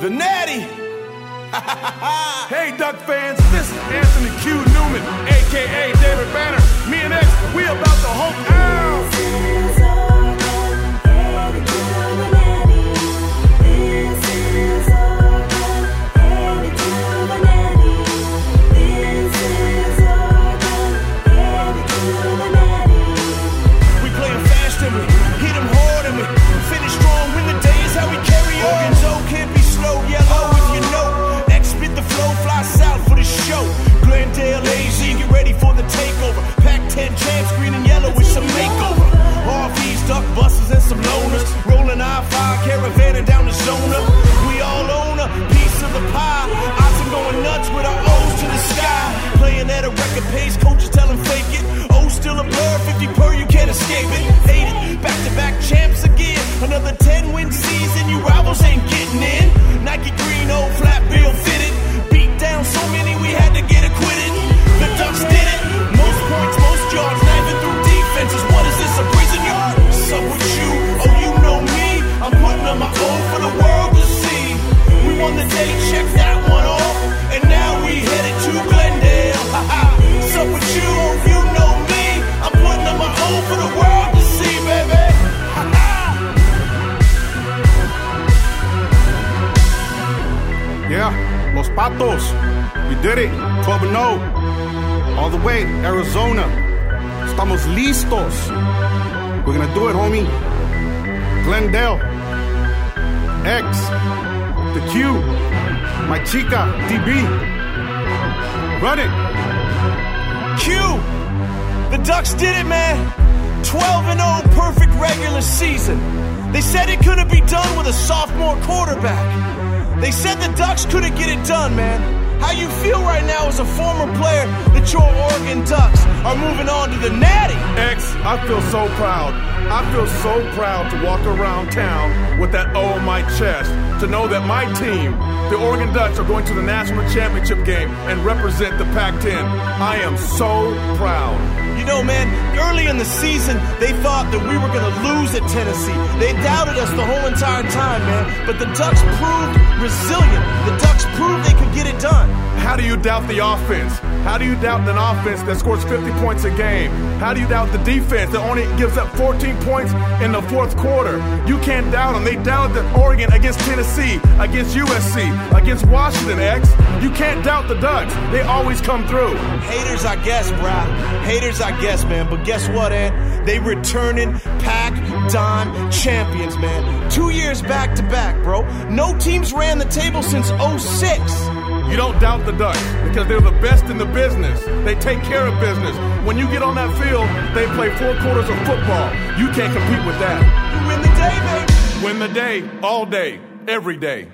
The Natty. hey, Duck fans, this is Anthony Q. Newman, aka David Banner. Me and X, we about to hump caravanning down the zona. We all own a piece of the pie. Autzen going nuts with our O's to the sky. Playing at a record pace, coaches tell 'em fake it. O still a blur, 50 per, you can't escape it. Hate it, back to back champs again. Another 10 win season, you rivals ain't getting Yeah, Los Patos. We did it. 12 0. All the way, Arizona. Estamos listos. We're gonna do it, homie. Glendale. X. The Q. My chica, DB. Run it. Q. The Ducks did it, man. 12 and 0, perfect regular season. They said it couldn't be done with a sophomore quarterback. They said the Ducks couldn't get it done, man. How you feel right now as a former player that your Oregon Ducks are moving on to the Natty? X, I feel so proud. I feel so proud to walk around town with that O on my chest to know that my team, the Oregon Ducks, are going to the national championship game and represent the Pac 10. I am so proud. In the season, they thought that we were going to lose at Tennessee. They doubted us the whole entire time, man. But the Ducks proved resilient. The Ducks proved they could get it done. How do you doubt the offense? How do you doubt an offense that scores 50 points a game? How do you doubt the defense that only gives up 14 points in the fourth quarter? You can't doubt them. They doubted the Oregon against Tennessee, against USC, against Washington, X. You can't doubt the Ducks. They always come through. Haters, I guess, bruh. Haters, I guess, man. But guess what, Ant? They returning Pac 10 champions, man. Two years back to back, bro. No teams ran the table since 06. You don't doubt the Ducks because they're the best in the business. They take care of business. When you get on that field, they play four quarters of football. You can't compete with that. You win the day, baby. Win the day, all day, every day.